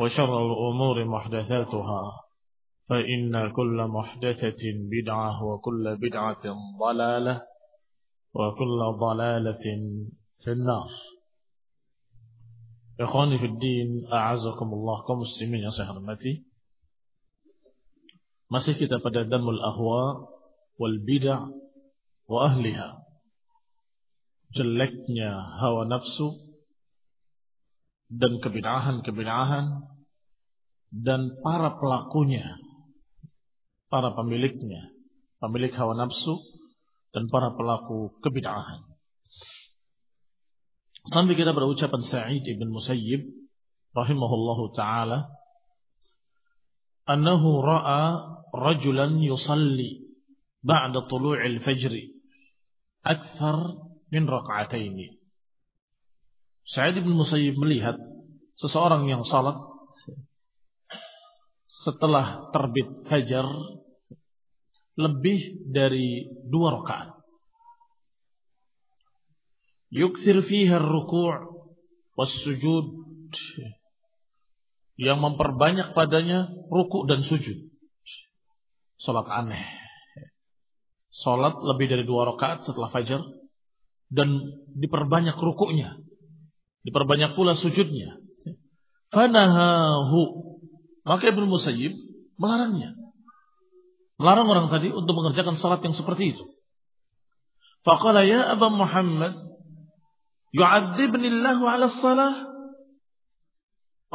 وشر الأمور محدثاتها فإن كل محدثة بدعة وكل بدعة ضلالة وكل ضلالة في النار. إخواني في الدين أعزكم الله كمسلمين يا سهرمتي masih kita pada damul ahwa wal bid'ah wa ahliha. Jeleknya hawa dan kebid'ahan-kebid'ahan dan para pelakunya, para pemiliknya, pemilik hawa nafsu dan para pelaku kebid'ahan. Sampai kita berucapan Sa'id ibn Musayyib rahimahullahu taala annahu ra'a rajulan yusalli ba'da tulu'il fajr akthar min rak'ataini. Sa'id ibn Musayyib melihat seseorang yang salat setelah terbit fajar lebih dari dua rakaat. Yukthir fiha ruku' was sujud yang memperbanyak padanya ruku' dan sujud. Salat aneh. Salat lebih dari dua rakaat setelah fajar dan diperbanyak rukuknya. Diperbanyak pula sujudnya. Fanahahu maka Ibnu Musayyib melarangnya. Melarang orang tadi untuk mengerjakan salat yang seperti itu. Faqala ya Aba Muhammad, yu'adzibni Allahu 'ala salah.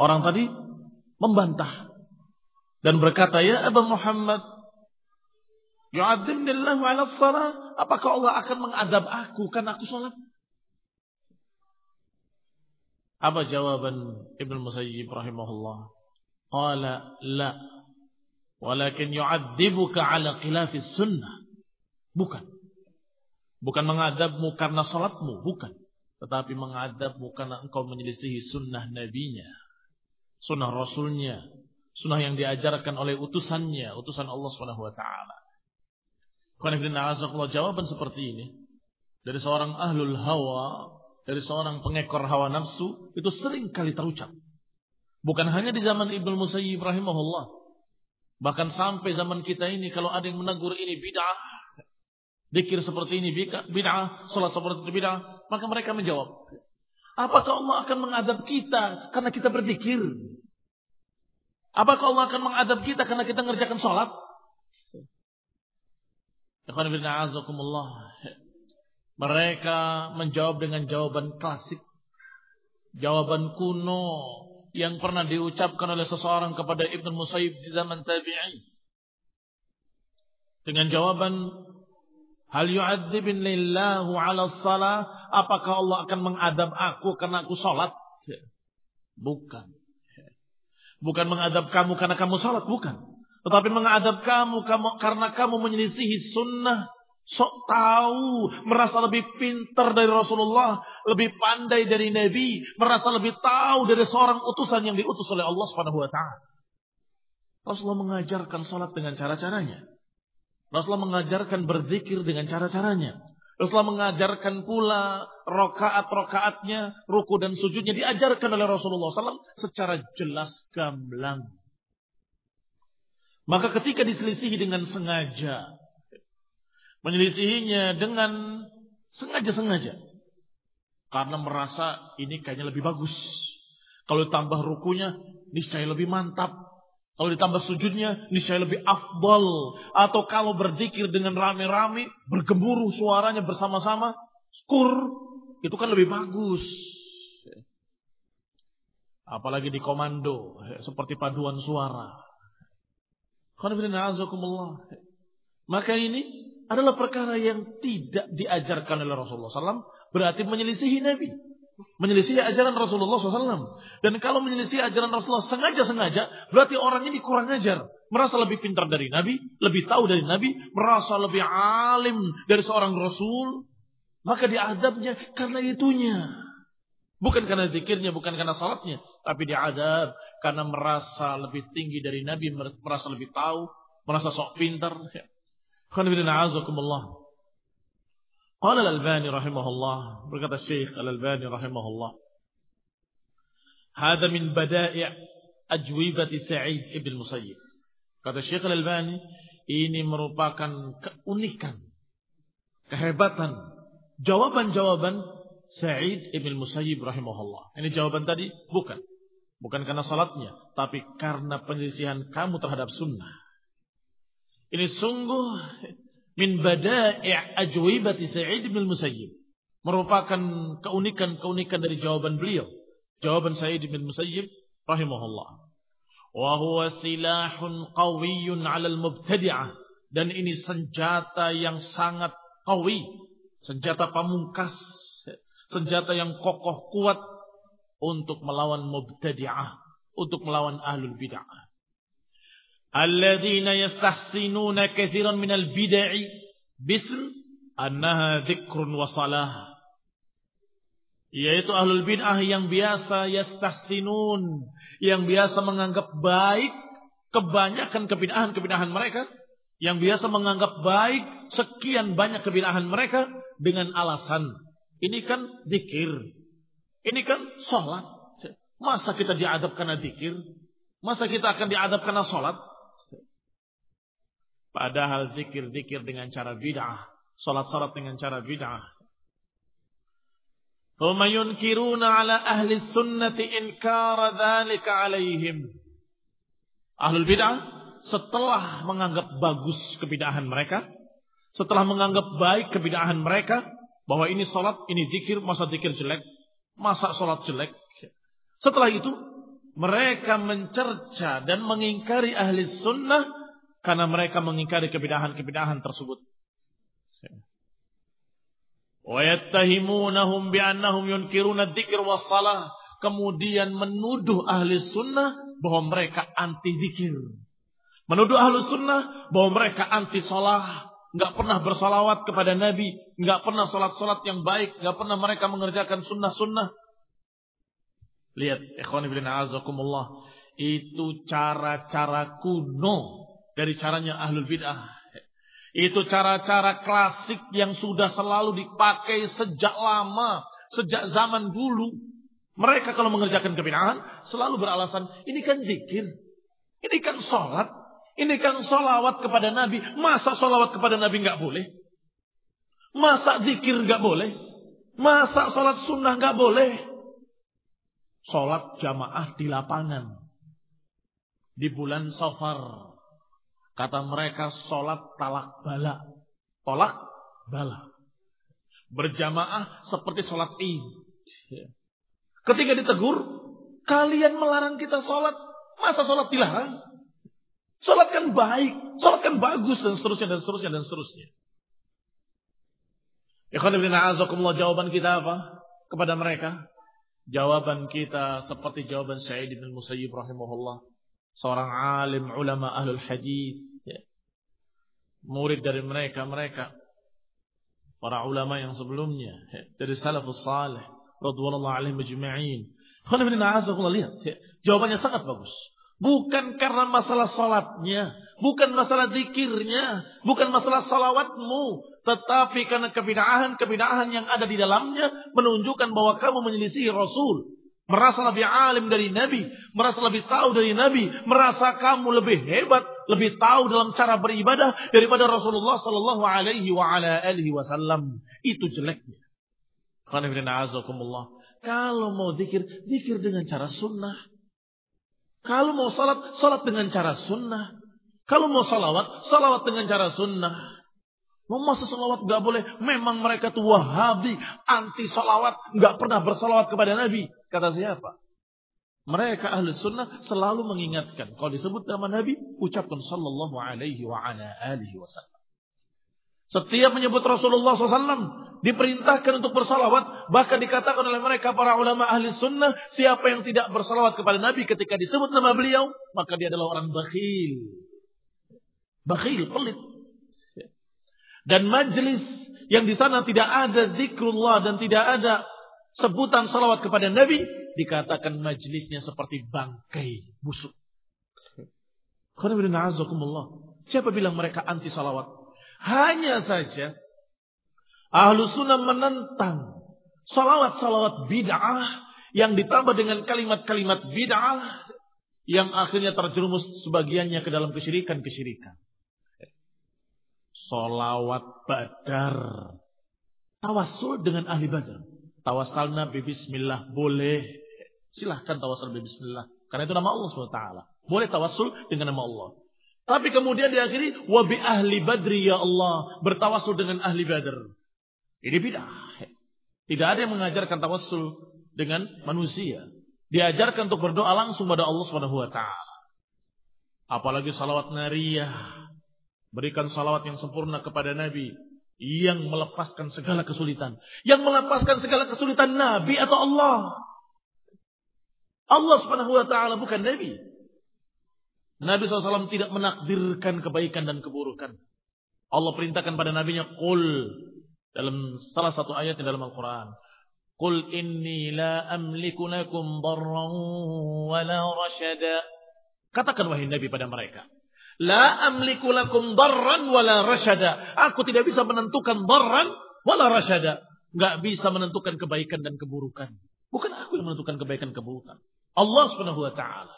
Orang tadi membantah dan berkata, "Ya Aba Muhammad, yu'adzibni Allahu 'ala salah? Apakah Allah akan mengadab aku karena aku salat?" Apa jawaban Ibnu Musayyib rahimahullah? Qala la. Walakin yu'adzibuka ala khilafis sunnah. Bukan. Bukan mengadabmu karena salatmu, bukan. Tetapi mengadabmu karena engkau menyelisihi sunnah nabinya. Sunnah rasulnya. Sunnah yang diajarkan oleh utusannya. Utusan Allah SWT. Qanifidina jawaban seperti ini. Dari seorang ahlul hawa. Dari seorang pengekor hawa nafsu. Itu sering kali terucap. Bukan hanya di zaman Ibnu Musayyib rahimahullah. Bahkan sampai zaman kita ini kalau ada yang menegur ini bid'ah, dikir seperti ini bid'ah, salat seperti itu bid'ah, maka mereka menjawab, apakah Allah akan mengadab kita karena kita berzikir? Apakah Allah akan mengadab kita karena kita mengerjakan salat? Mereka menjawab dengan jawaban klasik. Jawaban kuno yang pernah diucapkan oleh seseorang kepada Ibn Musayyib di zaman tabi'in. Dengan jawaban Hal yu'adzibin lillahu ala salah. Apakah Allah akan mengadab aku karena aku sholat? Bukan. Bukan mengadab kamu karena kamu sholat. Bukan. Tetapi mengadab kamu, kamu karena kamu menyelisihi sunnah. Sok tahu, merasa lebih pintar dari Rasulullah, lebih pandai dari Nabi, merasa lebih tahu dari seorang utusan yang diutus oleh Allah Subhanahu wa taala. Rasulullah mengajarkan sholat dengan cara-caranya. Rasulullah mengajarkan berzikir dengan cara-caranya. Rasulullah mengajarkan pula rokaat-rokaatnya, ruku dan sujudnya diajarkan oleh Rasulullah SAW secara jelas gamblang. Maka ketika diselisihi dengan sengaja, menyelisihinya dengan sengaja-sengaja, karena merasa ini kayaknya lebih bagus. Kalau tambah rukunya, niscaya lebih mantap. Kalau ditambah sujudnya, niscaya lebih afdal. Atau kalau berzikir dengan rame-rame, bergemuruh suaranya bersama-sama, skur, itu kan lebih bagus. Apalagi di komando, seperti paduan suara. Maka ini adalah perkara yang tidak diajarkan oleh Rasulullah SAW. Berarti menyelisihi Nabi. Menyelisih ajaran Rasulullah SAW. Dan kalau menyelisih ajaran Rasulullah sengaja-sengaja, berarti orang ini kurang ajar. Merasa lebih pintar dari Nabi, lebih tahu dari Nabi, merasa lebih alim dari seorang Rasul. Maka diadabnya karena itunya. Bukan karena zikirnya, bukan karena salatnya. Tapi diadab karena merasa lebih tinggi dari Nabi, merasa lebih tahu, merasa sok pintar. Alhamdulillah. Qala al-Albani rahimahullah, berkata Syekh al-Albani rahimahullah. Hada min bada'i' ajwibati Sa'id ibn Musayyib. Kata Syekh al-Albani, ini merupakan keunikan, kehebatan, jawaban-jawaban Sa'id ibn Musayyib rahimahullah. Ini jawaban tadi bukan. Bukan karena salatnya, tapi karena penyelisihan kamu terhadap sunnah. Ini sungguh min bada'i' ajwibati Sa'id bin Musayyib. Merupakan keunikan-keunikan dari jawaban beliau. Jawaban Sa'id bin Musayyib rahimahullah. Wa huwa silahun qawiyyun 'ala al-mubtadi'ah. Dan ini senjata yang sangat qawi, senjata pamungkas, senjata yang kokoh kuat untuk melawan mubtadi'ah, untuk melawan ahlul bid'ah alladzina yastahsinuna katsiran minal bid'i bism annaha dzikrun wa salah yaitu ahlul bid'ah yang biasa yastahsinun yang biasa menganggap baik kebanyakan kebinahan kebinahan mereka yang biasa menganggap baik sekian banyak kebinahan mereka dengan alasan ini kan zikir ini kan sholat. Masa kita diadab karena zikir? Masa kita akan diadab karena sholat? Padahal zikir-zikir dengan cara bid'ah, salat-salat dengan cara bid'ah. Thumma yunkiruna ala ahli sunnati inkara dhalika alaihim. Ahlul bid'ah setelah menganggap bagus kebid'ahan mereka, setelah menganggap baik kebid'ahan mereka, bahwa ini salat, ini zikir, masa zikir jelek, masa salat jelek. Setelah itu mereka mencerca dan mengingkari ahli sunnah karena mereka mengingkari kebidahan-kebidahan tersebut. Wa yattahimunahum bi'annahum yunkiruna dzikr kemudian menuduh ahli sunnah bahwa mereka anti zikir Menuduh ahli sunnah bahwa mereka anti salah, nggak pernah bersolawat kepada Nabi, nggak pernah sholat-sholat yang baik, nggak pernah mereka mengerjakan sunnah-sunnah. Lihat, ikhwan azakumullah, itu cara-cara kuno dari caranya ahlul bid'ah. Itu cara-cara klasik yang sudah selalu dipakai sejak lama, sejak zaman dulu. Mereka kalau mengerjakan kebinahan selalu beralasan, ini kan zikir, ini kan sholat, ini kan sholawat kepada Nabi. Masa sholawat kepada Nabi nggak boleh? Masa zikir nggak boleh? Masa sholat sunnah nggak boleh? Sholat jamaah di lapangan. Di bulan safar. Kata mereka sholat talak bala. Tolak bala. Berjamaah seperti sholat id. Ketika ditegur, kalian melarang kita sholat. Masa sholat dilarang? Salat kan baik, salat kan bagus dan seterusnya dan seterusnya dan seterusnya. Ikhwan ibn jawaban kita apa kepada mereka? Jawaban kita seperti jawaban Sa'id bin Musayyib rahimahullah. Seorang alim ulama ahlul hadis, ya. Murid dari mereka, mereka para ulama yang sebelumnya ya. dari salafus salih radhiyallahu alaihim ajma'in. Lihat, ya. jawabannya sangat bagus. Bukan karena masalah salatnya, bukan masalah zikirnya, bukan masalah salawatmu, tetapi karena kebidahan-kebidahan yang ada di dalamnya menunjukkan bahwa kamu menyelisihi Rasul. Merasa lebih alim dari Nabi, merasa lebih tahu dari Nabi, merasa kamu lebih hebat, lebih tahu dalam cara beribadah daripada Rasulullah Sallallahu Alaihi Wasallam. Itu jeleknya. Kalau mau zikir, zikir dengan cara sunnah. Kalau mau salat, salat dengan cara sunnah. Kalau mau salawat, salawat dengan cara sunnah. Masa salawat gak boleh. Memang mereka tuh wahabi, anti salawat, gak pernah bersalawat kepada Nabi. Kata siapa? Mereka ahli sunnah selalu mengingatkan. Kalau disebut nama Nabi, ucapkan sallallahu alaihi wa ala alihi wasallam. Setiap menyebut Rasulullah SAW diperintahkan untuk bersalawat. Bahkan dikatakan oleh mereka para ulama ahli sunnah. Siapa yang tidak bersalawat kepada Nabi ketika disebut nama beliau. Maka dia adalah orang bakhil. Bakhil, pelit. Dan majlis yang di sana tidak ada zikrullah dan tidak ada sebutan salawat kepada Nabi. Dikatakan majlisnya seperti bangkai busuk. Siapa bilang mereka anti salawat? Hanya saja ahlu sunnah menentang salawat-salawat bid'ah yang ditambah dengan kalimat-kalimat bid'ah yang akhirnya terjerumus sebagiannya ke dalam kesyirikan-kesyirikan. Salawat badar. Tawasul dengan ahli badar. Tawasalna bismillah boleh. Silahkan tawasul bismillah. Karena itu nama Allah SWT. Boleh tawasul dengan nama Allah. Tapi kemudian diakhiri wabi ahli badri ya Allah, bertawasul dengan ahli badr. Ini bid'ah. Tidak ada yang mengajarkan tawasul dengan manusia. Diajarkan untuk berdoa langsung pada Allah taala. Apalagi salawat nariyah. Berikan salawat yang sempurna kepada Nabi yang melepaskan segala kesulitan. Yang melepaskan segala kesulitan Nabi atau Allah. Allah Subhanahu wa taala bukan Nabi. Nabi SAW tidak menakdirkan kebaikan dan keburukan. Allah perintahkan pada nabinya qul dalam salah satu ayat dalam Al-Qur'an. Qul inni la amliku lakum darran wa la rashada. Katakan wahai Nabi pada mereka. La amliku lakum darran wa la rashada. Aku tidak bisa menentukan darran wa la rashada. Enggak bisa menentukan kebaikan dan keburukan. Bukan aku yang menentukan kebaikan keburukan. Allah Subhanahu wa taala.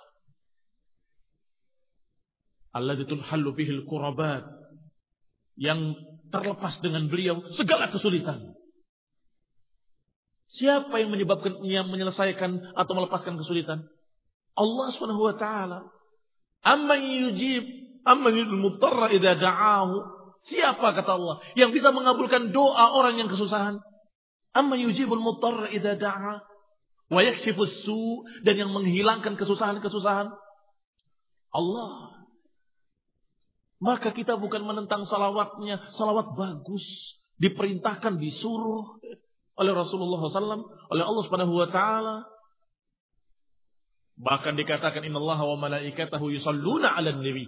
Alladzi tunhallu bihil kurabat. Yang terlepas dengan beliau segala kesulitan. Siapa yang menyebabkan yang menyelesaikan atau melepaskan kesulitan? Allah Subhanahu wa taala. Amman yujib amman yudil idza da'ahu. Siapa kata Allah yang bisa mengabulkan doa orang yang kesusahan? Amman yujibul mutarra idza da'a wa yakshifus su dan yang menghilangkan kesusahan-kesusahan? Allah. Maka kita bukan menentang salawatnya. Salawat bagus. Diperintahkan, disuruh oleh Rasulullah SAW. Oleh Allah Subhanahu Wa Taala. Bahkan dikatakan Inna Allah wa malaikatahu yusalluna ala nabi.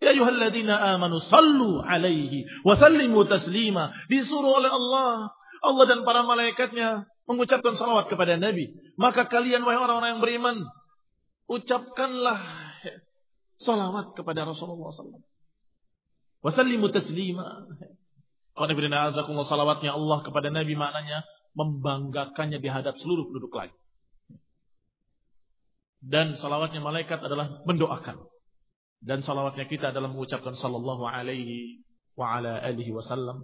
Ya ayuhalladzina amanu sallu alaihi wa sallimu taslima. Disuruh oleh Allah. Allah dan para malaikatnya mengucapkan salawat kepada Nabi. Maka kalian wahai orang-orang yang beriman. Ucapkanlah salawat kepada Rasulullah SAW. Wasallimu taslima. Qanibirina azakumullah salawatnya Allah kepada Nabi maknanya membanggakannya di hadap seluruh penduduk lain. Dan salawatnya malaikat adalah mendoakan. Dan salawatnya kita adalah mengucapkan sallallahu alaihi wa ala alihi wasallam.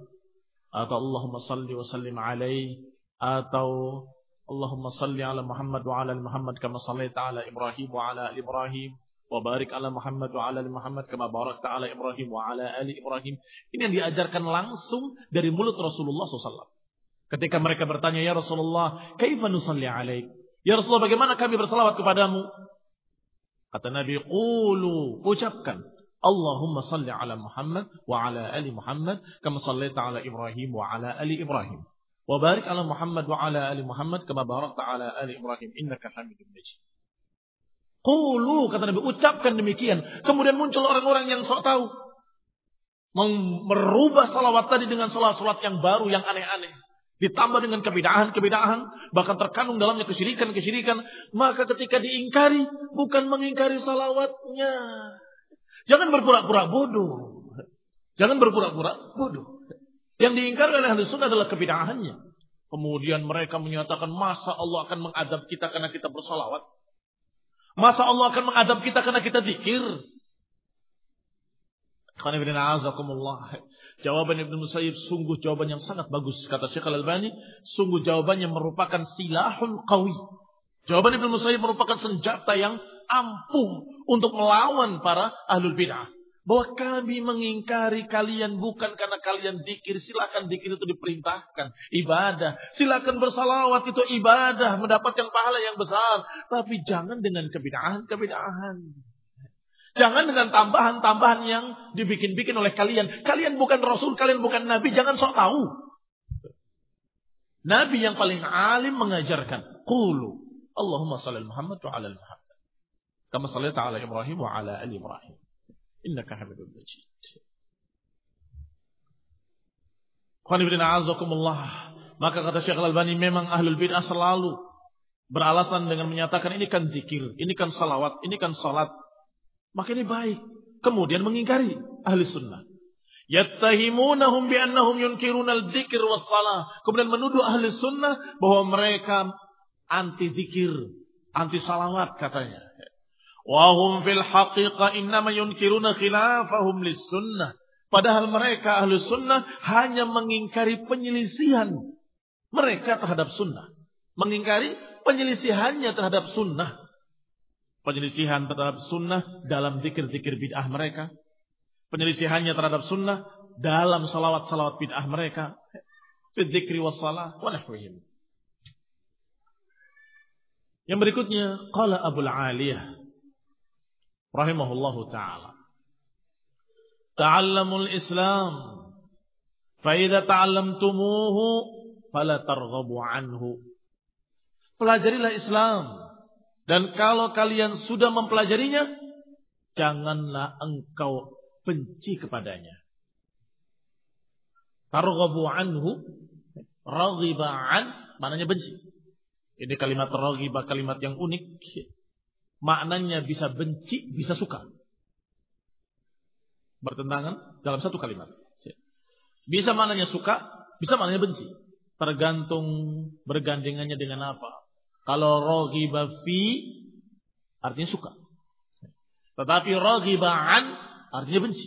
Atau Allahumma salli wa sallim alaihi. Atau Allahumma salli ala Muhammad wa ala Muhammad kama sallaita ala Ibrahim wa ala Ibrahim wa barik ala Muhammad wa ala Muhammad kama barakta ala Ibrahim wa ala ali Ibrahim. Ini yang diajarkan langsung dari mulut Rasulullah SAW. Ketika mereka bertanya, Ya Rasulullah, kaifa nusalli alaik? Ya Rasulullah, bagaimana kami bersalawat kepadamu? Kata Nabi, Qulu, ucapkan. Allahumma salli ala Muhammad wa ala ali Muhammad kama sallaita ala Ibrahim wa ala ali Ibrahim. Wa barik ala Muhammad wa ala ali Muhammad kama barakta ala ali Ibrahim innaka Hamidum Majid. Qulu kata Nabi ucapkan demikian. Kemudian muncul orang-orang yang sok tahu. Merubah salawat tadi dengan salawat-salawat yang baru yang aneh-aneh. Ditambah dengan kebidahan-kebidahan, bahkan terkandung dalamnya kesyirikan-kesyirikan, maka ketika diingkari, bukan mengingkari salawatnya. Jangan berpura-pura bodoh. Jangan berpura-pura bodoh. Yang diingkari oleh ahli sunnah adalah kebidahannya. Kemudian mereka menyatakan masa Allah akan mengadab kita karena kita bersalawat. Masa Allah akan mengadab kita karena kita zikir. Jawaban Ibn Musayyib sungguh jawaban yang sangat bagus. Kata Syekh Al-Albani, sungguh jawabannya merupakan silahun qawi. Jawaban Ibn Musayyib merupakan senjata yang ampuh untuk melawan para ahlul bid'ah. Bahwa kami mengingkari kalian bukan karena kalian dikir. Silakan dikir itu diperintahkan. Ibadah. Silakan bersalawat itu ibadah. Mendapatkan pahala yang besar. Tapi jangan dengan kebidahan-kebidahan. Jangan dengan tambahan-tambahan yang dibikin-bikin oleh kalian. Kalian bukan Rasul, kalian bukan Nabi, jangan sok tahu. Nabi yang paling alim mengajarkan. Qulu. Allahumma salli Muhammad wa ala Muhammad. Kama salli ta'ala Ibrahim wa ala ali Ibrahim. Innaka hamidun majid. Maka kata Syekh Al-Albani memang ahlul bid'ah selalu beralasan dengan menyatakan ini kan zikir, ini kan salawat, ini kan salat, maka ini baik. Kemudian mengingkari ahli sunnah. Yattahimunahum bi'annahum yunkiruna al-dzikr was salah. Kemudian menuduh ahli sunnah bahwa mereka anti zikir, anti salawat katanya. Wahum fil haqiqah innama yunkiruna khilafahum lis sunnah. Padahal mereka ahli sunnah hanya mengingkari penyelisihan mereka terhadap sunnah. Mengingkari penyelisihannya terhadap sunnah penyelisihan terhadap sunnah dalam zikir-zikir bid'ah mereka, penyelisihannya terhadap sunnah dalam salawat-salawat bid'ah mereka, fidzikri wassalah wa. Yang berikutnya, qala Abu Aliyah rahimahullahu taala. Ta'allamul Islam fa idza ta'allamtumuhu fala targhabu anhu. Pelajarilah Islam dan kalau kalian sudah mempelajarinya, janganlah engkau benci kepadanya. Targhabu anhu, raghiba an, maknanya benci. Ini kalimat raghiba kalimat yang unik. Maknanya bisa benci, bisa suka. Bertentangan dalam satu kalimat. Bisa maknanya suka, bisa maknanya benci. Tergantung bergandengannya dengan apa. Kalau raghiba fi artinya suka. Tetapi raghiba an artinya benci.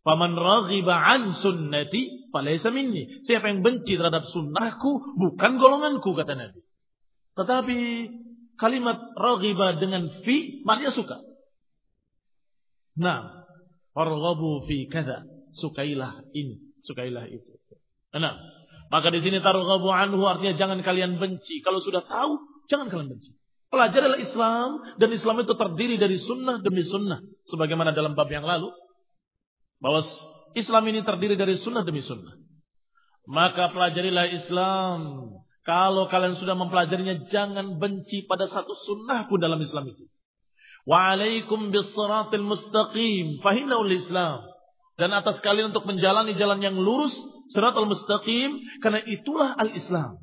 Paman raghiba an sunnati falaysa minni. Siapa yang benci terhadap sunnahku bukan golonganku kata Nabi. Tetapi kalimat raghiba dengan fi maknanya suka. Nah, arghabu fi kaza. Sukailah ini, sukailah itu. Nah, maka di sini targhabu anhu artinya jangan kalian benci. Kalau sudah tahu, Jangan kalian benci. Pelajarilah Islam dan Islam itu terdiri dari sunnah demi sunnah. Sebagaimana dalam bab yang lalu. Bahwa Islam ini terdiri dari sunnah demi sunnah. Maka pelajarilah Islam. Kalau kalian sudah mempelajarinya jangan benci pada satu sunnah pun dalam Islam itu. Wa'alaikum bisratil mustaqim. Fahinaul Islam. Dan atas kalian untuk menjalani jalan yang lurus. Siratul mustaqim. Karena itulah al-Islam.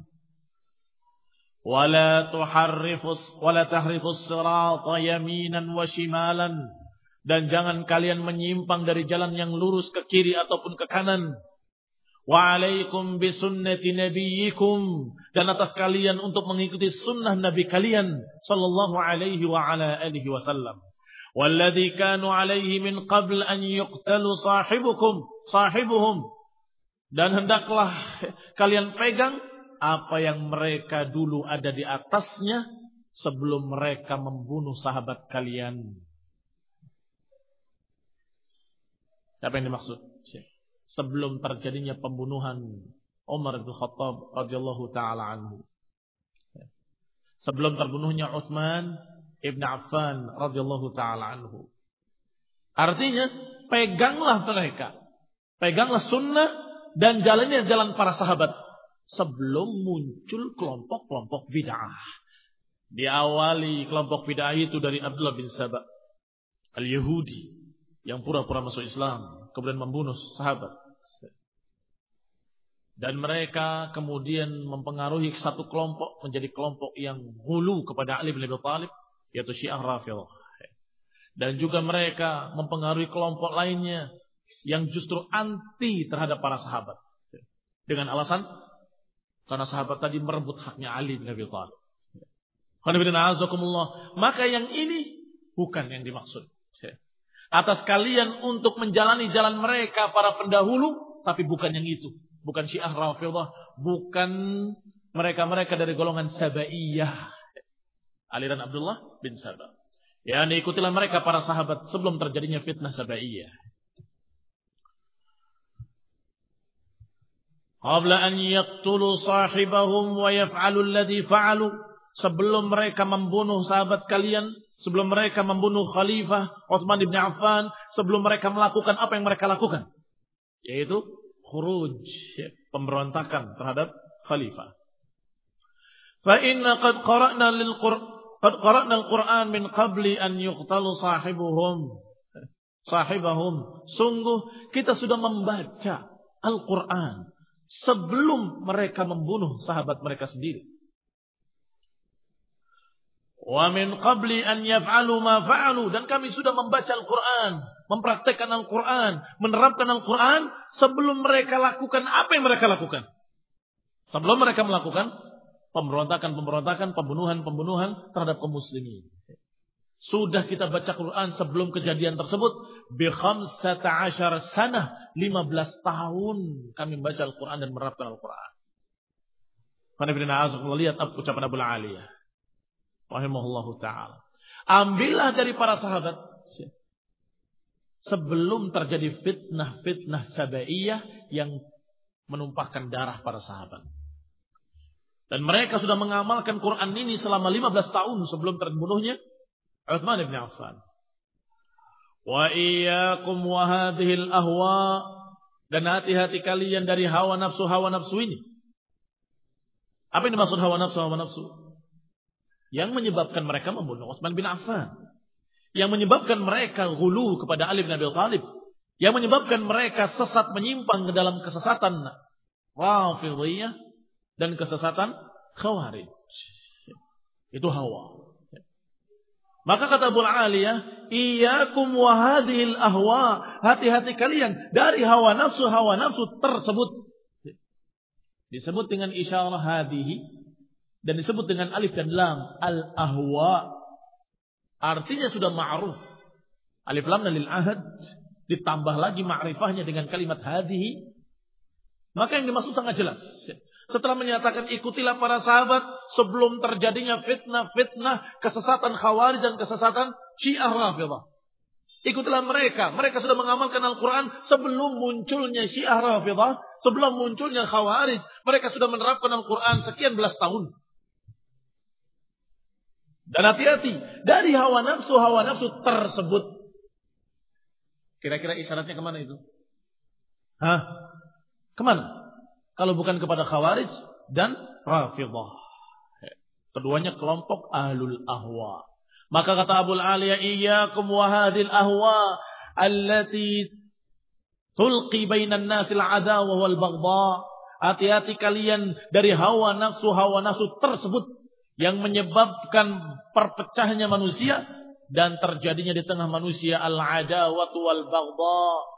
ولا تحرف ولا تحرف الصراط يمينا وشمالا dan jangan kalian menyimpang dari jalan yang lurus ke kiri ataupun ke kanan wa alaikum bisunnati nabiyyikum dan atas kalian untuk mengikuti sunnah nabi kalian sallallahu alaihi wa ala alihi wasallam walladzi kanu alaihi min qabl an yuqtalu sahibukum sahibuhum dan hendaklah kalian pegang apa yang mereka dulu ada di atasnya sebelum mereka membunuh sahabat kalian. Siapa yang dimaksud? Sebelum terjadinya pembunuhan Umar bin Khattab radhiyallahu taala anhu. Sebelum terbunuhnya Utsman Ibn Affan radhiyallahu taala anhu. Artinya, peganglah mereka. Peganglah sunnah dan jalannya jalan para sahabat sebelum muncul kelompok-kelompok bid'ah. Diawali kelompok bid'ah itu dari Abdullah bin Sabah al-Yahudi yang pura-pura masuk Islam, kemudian membunuh sahabat. Dan mereka kemudian mempengaruhi satu kelompok menjadi kelompok yang hulu kepada Ali bin Abi Thalib, yaitu Syiah Rafidhah. Dan juga mereka mempengaruhi kelompok lainnya yang justru anti terhadap para sahabat. Dengan alasan karena sahabat tadi merebut haknya Ali bin Abi Thalib. Maka yang ini bukan yang dimaksud. Atas kalian untuk menjalani jalan mereka para pendahulu, tapi bukan yang itu. Bukan Syiah Rafidah, bukan mereka-mereka dari golongan Sabaiyah. Aliran Abdullah bin Sabah. Ya, ikutilah mereka para sahabat sebelum terjadinya fitnah Sabaiyah. Qabla an yaqtulu sahibahum wa yaf'alu alladhi fa'alu. Sebelum mereka membunuh sahabat kalian, sebelum mereka membunuh Khalifah Utsman bin Affan, sebelum mereka melakukan apa yang mereka lakukan, yaitu khuruj, pemberontakan terhadap Khalifah. Fa inna qad qara'na lil Qad qara'na al-Qur'an min qabli an yuqtalu sahibuhum. Sahibahum. Sungguh kita sudah membaca Al-Quran sebelum mereka membunuh sahabat mereka sendiri. Wa min qabli an yaf'alu ma fa'alu dan kami sudah membaca Al-Qur'an, mempraktekkan Al-Qur'an, menerapkan Al-Qur'an sebelum mereka lakukan apa yang mereka lakukan. Sebelum mereka melakukan pemberontakan-pemberontakan, pembunuhan-pembunuhan terhadap kaum muslimin. Sudah kita baca Quran sebelum kejadian tersebut. Bi khamsata sanah. 15 tahun kami membaca Al-Quran dan menerapkan Al-Quran. Karena lihat ucapan Abu Aliyah. Rahimahullahu ta'ala. Ambillah dari para sahabat. Sebelum terjadi fitnah-fitnah sabaiyah yang menumpahkan darah para sahabat. Dan mereka sudah mengamalkan Quran ini selama 15 tahun sebelum terbunuhnya Uthman bin Affan. Wa iyyakum wa hadhil ahwa dan hati-hati kalian dari hawa nafsu hawa nafsu ini. Apa yang dimaksud hawa nafsu hawa nafsu? Yang menyebabkan mereka membunuh Utsman bin Affan. Yang menyebabkan mereka gulu kepada Ali bin Abi Thalib. Yang menyebabkan mereka sesat menyimpang ke dalam kesesatan Rafidhiyah dan kesesatan khawarij. Itu hawa. Maka kata Abu Aliyah, "Iyyakum wa hadhil ahwa." Hati-hati kalian dari hawa nafsu hawa nafsu tersebut. Disebut dengan isyarah hadhihi dan disebut dengan alif dan lam al ahwa. Artinya sudah ma'ruf. Alif lam dan lil ahad ditambah lagi ma'rifahnya dengan kalimat hadhihi. Maka yang dimaksud sangat jelas. Setelah menyatakan ikutilah para sahabat sebelum terjadinya fitnah-fitnah, kesesatan khawarij dan kesesatan syiah rafidah. Ikutilah mereka. Mereka sudah mengamalkan Al-Quran sebelum munculnya syiah rafidah, sebelum munculnya khawarij. Mereka sudah menerapkan Al-Quran sekian belas tahun. Dan hati-hati dari hawa nafsu hawa nafsu tersebut. Kira-kira isyaratnya ke mana itu? Hah? Ke mana? Kalau bukan kepada Khawarij dan Rafidah. Keduanya kelompok ahlul ahwa. Maka kata Abu Aliyah, iyyakum wa hadhil ahwa allati tulqi bainan nasil adawa wal baghdha. Hati-hati kalian dari hawa nafsu hawa nafsu tersebut yang menyebabkan perpecahannya manusia dan terjadinya di tengah manusia al-adawatu wal baghdha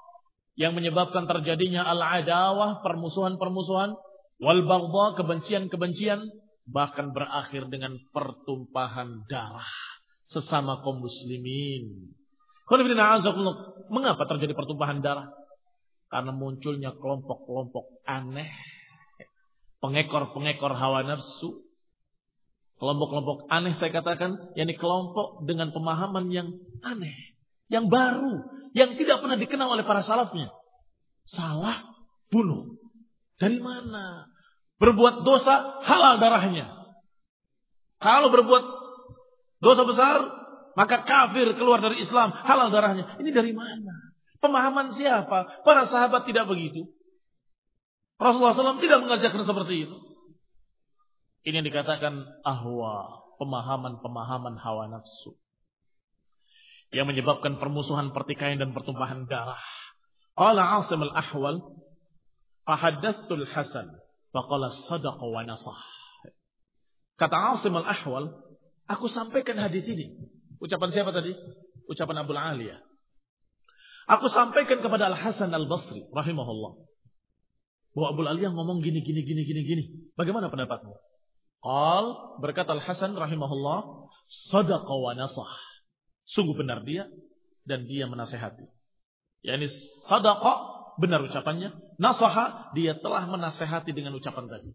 yang menyebabkan terjadinya al-adawah, permusuhan-permusuhan, wal baghdha, kebencian-kebencian, bahkan berakhir dengan pertumpahan darah sesama kaum muslimin. Mengapa terjadi pertumpahan darah? Karena munculnya kelompok-kelompok aneh, pengekor-pengekor hawa nafsu, kelompok-kelompok aneh saya katakan, yakni kelompok dengan pemahaman yang aneh, yang baru, yang tidak pernah dikenal oleh para salafnya. Salah, bunuh. Dari mana? Berbuat dosa, halal darahnya. Kalau berbuat Dosa besar, maka kafir keluar dari Islam, halal darahnya. Ini dari mana? Pemahaman siapa? Para sahabat tidak begitu. Rasulullah SAW tidak mengajarkan seperti itu. Ini yang dikatakan ahwa, pemahaman-pemahaman hawa nafsu. Yang menyebabkan permusuhan, pertikaian dan pertumpahan darah. Qala Asim al-Ahwal, Fahaddathul Hasan, faqala sadaqa wa nasah. Kata Asim al-Ahwal, aku sampaikan hadis ini. Ucapan siapa tadi? Ucapan Abu Aliyah. Aku sampaikan kepada Al-Hasan Al-Basri rahimahullah. Bahwa Abu Aliyah ngomong gini, gini, gini, gini, gini. Bagaimana pendapatmu? Qal berkata Al-Hasan rahimahullah, sadaqa wa nasah. Sungguh benar dia dan dia menasehati. Yani sadaqa benar ucapannya, nasaha dia telah menasehati dengan ucapan tadi.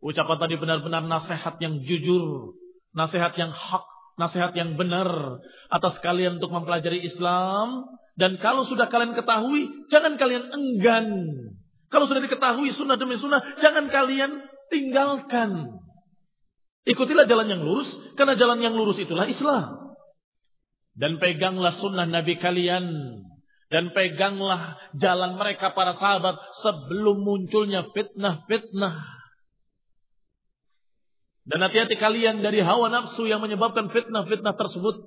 Ucapan tadi benar-benar nasihat yang jujur, nasihat yang hak, nasihat yang benar atas kalian untuk mempelajari Islam dan kalau sudah kalian ketahui, jangan kalian enggan. Kalau sudah diketahui sunnah demi sunnah, jangan kalian tinggalkan. Ikutilah jalan yang lurus, karena jalan yang lurus itulah Islam. Dan peganglah sunnah Nabi kalian. Dan peganglah jalan mereka para sahabat sebelum munculnya fitnah-fitnah. Dan hati-hati kalian dari hawa nafsu yang menyebabkan fitnah-fitnah tersebut.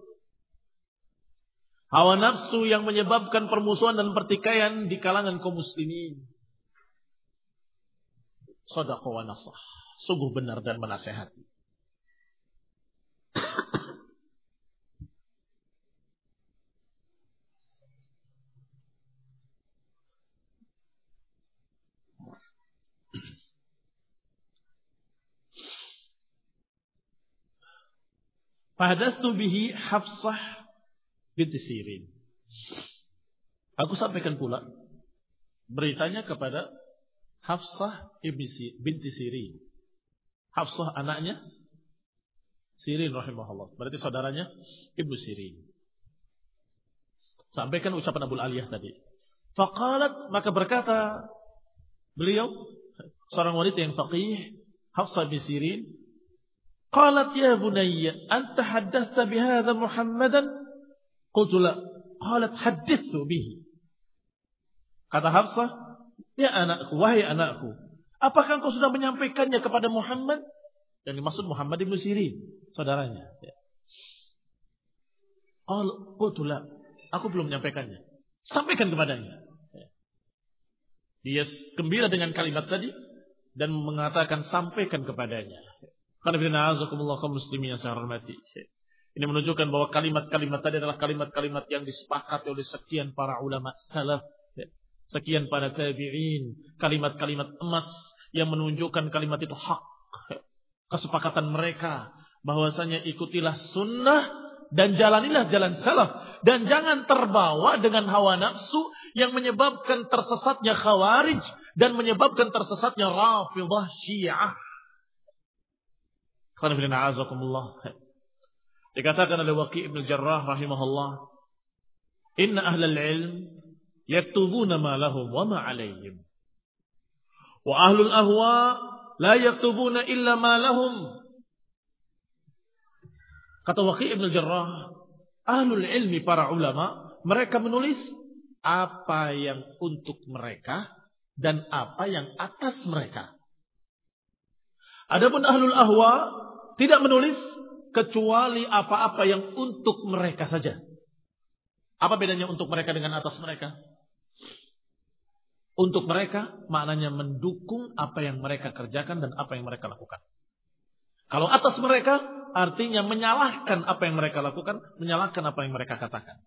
Hawa nafsu yang menyebabkan permusuhan dan pertikaian di kalangan kaum muslimin. Sadaqah wa nasah. Sungguh benar dan menasehati. Fahadastu bihi Hafsah binti Sirin. Aku sampaikan pula beritanya kepada Hafsah binti Sirin. Hafsah anaknya Sirin rahimahullah. Berarti saudaranya Ibu Sirin. Sampaikan ucapan Abu Aliyah tadi. Faqalat maka berkata beliau seorang wanita yang faqih Hafsah bin Sirin Qalat ya bunayya anta haddatha bihadha Muhammadan Qultu la. Qalat hadithu bihi. Kata Hafsah, ya anakku, wahai anakku. Apakah engkau sudah menyampaikannya kepada Muhammad? Yang dimaksud Muhammad ibn Sirin, saudaranya. Ya. Qultu la. Aku belum menyampaikannya. Sampaikan kepadanya. Ya. Dia gembira dengan kalimat tadi dan mengatakan sampaikan kepadanya. Muslimin yang saya hormati. Ini menunjukkan bahwa kalimat-kalimat tadi adalah kalimat-kalimat yang disepakati oleh sekian para ulama salaf, ya. sekian para tabi'in, kalimat-kalimat emas yang menunjukkan kalimat itu hak. Ya. Kesepakatan mereka bahwasanya ikutilah sunnah dan jalanilah jalan salaf dan jangan terbawa dengan hawa nafsu yang menyebabkan tersesatnya khawarij dan menyebabkan tersesatnya rafidah syiah. Dikatakan oleh Waqi' ibn Jarrah rahimahullah, "Inna ahlal ilm yaktubuna ma lahum wa ma alaihim. Wa ahlul ahwa la yaktubuna illa ma lahum." Kata Waqi' ibn Jarrah, ahlul ilmi para ulama, mereka menulis apa yang untuk mereka dan apa yang atas mereka. Adapun ahlul ahwa tidak menulis kecuali apa-apa yang untuk mereka saja. Apa bedanya untuk mereka dengan atas mereka? Untuk mereka maknanya mendukung apa yang mereka kerjakan dan apa yang mereka lakukan. Kalau atas mereka artinya menyalahkan apa yang mereka lakukan, menyalahkan apa yang mereka katakan.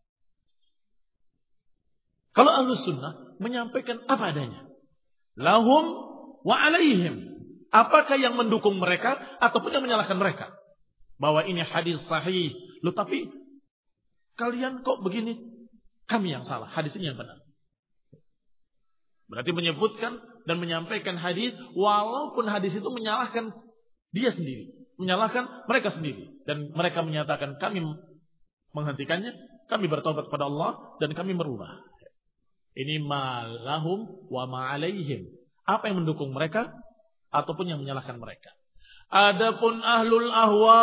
Kalau ahlu sunnah menyampaikan apa adanya. Lahum wa alaihim. Apakah yang mendukung mereka ataupun yang menyalahkan mereka bahwa ini hadis sahih. Loh tapi kalian kok begini? Kami yang salah. Hadis ini yang benar. Berarti menyebutkan dan menyampaikan hadis walaupun hadis itu menyalahkan dia sendiri, menyalahkan mereka sendiri dan mereka menyatakan kami menghentikannya, kami bertobat kepada Allah dan kami merubah. Ini malahum wa ma'alaihim. Apa yang mendukung mereka ataupun yang menyalahkan mereka. Adapun ahlul ahwa,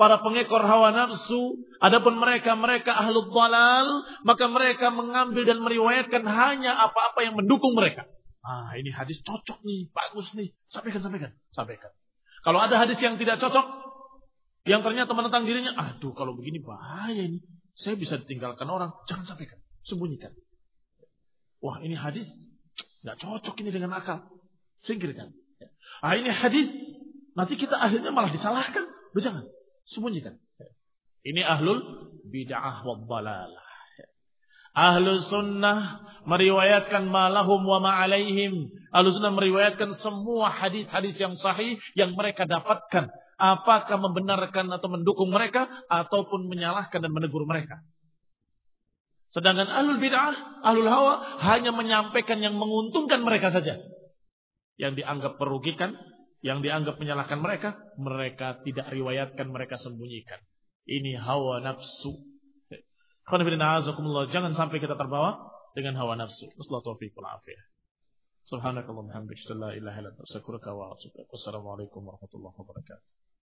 para pengekor hawa nafsu, adapun mereka mereka ahlul dalal, maka mereka mengambil dan meriwayatkan hanya apa-apa yang mendukung mereka. Ah, ini hadis cocok nih, bagus nih. Sampaikan, sampaikan, sampaikan. Kalau ada hadis yang tidak cocok, yang ternyata menentang dirinya, aduh kalau begini bahaya ini. Saya bisa ditinggalkan orang, jangan sampaikan, sembunyikan. Wah ini hadis nggak cocok ini dengan akal, singkirkan. Ah ini hadis, nanti kita akhirnya malah disalahkan. Loh jangan, sembunyikan. Ini ahlul bid'ah wa balalah. Ahlu sunnah meriwayatkan malahum wa ma'alaihim. Ahlu sunnah meriwayatkan semua hadis-hadis yang sahih yang mereka dapatkan. Apakah membenarkan atau mendukung mereka ataupun menyalahkan dan menegur mereka. Sedangkan ahlul bid'ah, ahlul hawa hanya menyampaikan yang menguntungkan mereka saja. Yang dianggap merugikan, yang dianggap menyalahkan mereka, mereka tidak riwayatkan, mereka sembunyikan. Ini hawa nafsu. Jangan sampai kita terbawa dengan hawa nafsu. Wassalamualaikum warahmatullahi wabarakatuh.